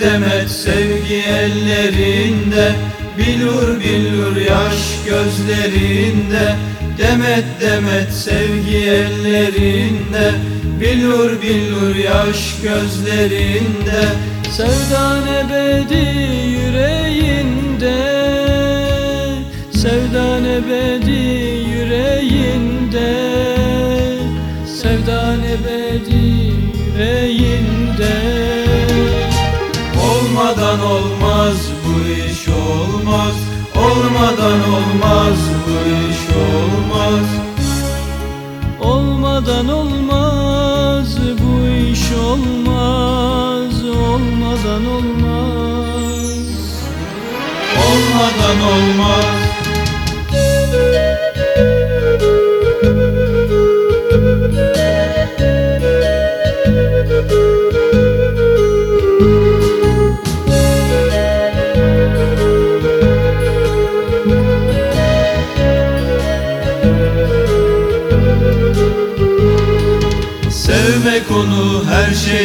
demet sevgi ellerinde Bilur bilur yaş gözlerinde. Demet demet sevgi ellerinde Bilur bilur yaş gözlerinde. Sevdan ebedi yüreğinde Sevdan ebedi yüreğinde. Sevdan ebedi yüreğinde Olmadan olmaz bu iş olmaz. Olmadan olmaz bu iş olmaz. Olmadan olmaz bu iş olmaz. Olmadan olmaz. Olmadan olmaz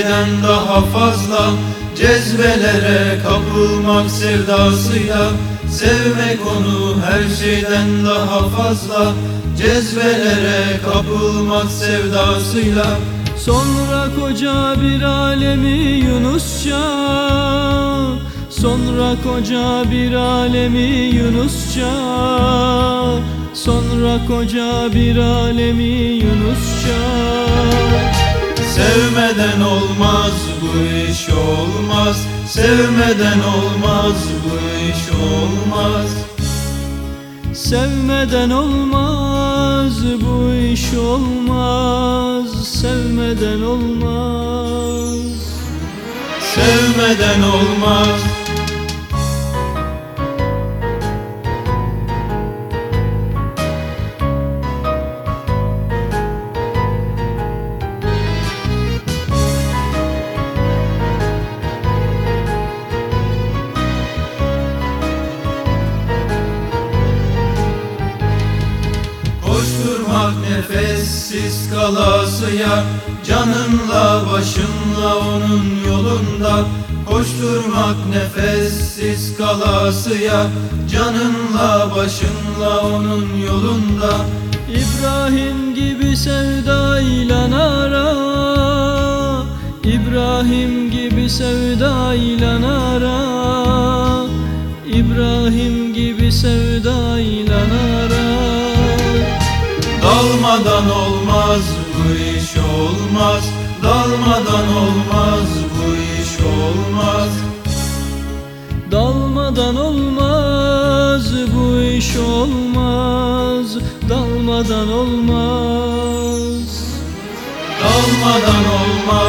her şeyden daha fazla Cezbelere kapılmak sevdasıyla Sevmek onu her şeyden daha fazla Cezbelere kapılmak sevdasıyla. Sonra koca bir alemi Yunusça Sonra koca bir alemi Yunusça Sonra koca bir alemi Yunusça Sevmeden olmaz bu iş olmaz. Sevmeden olmaz bu iş olmaz. Sevmeden olmaz bu iş olmaz. Sevmeden olmaz. Sevmeden olmaz nefessiz kalasıya Canınla başınla onun yolunda. Koşturmak nefessiz kalasıya Canınla başınla onun yolunda. İbrahim gibi sevdayla ara İbrahim gibi sevdayla ara İbrahim gibi sevdayla Dalmadan olmaz bu iş olmaz. Dalmadan olmaz bu iş olmaz. Dalmadan olmaz bu iş olmaz. Dalmadan olmaz. Dalmadan olmaz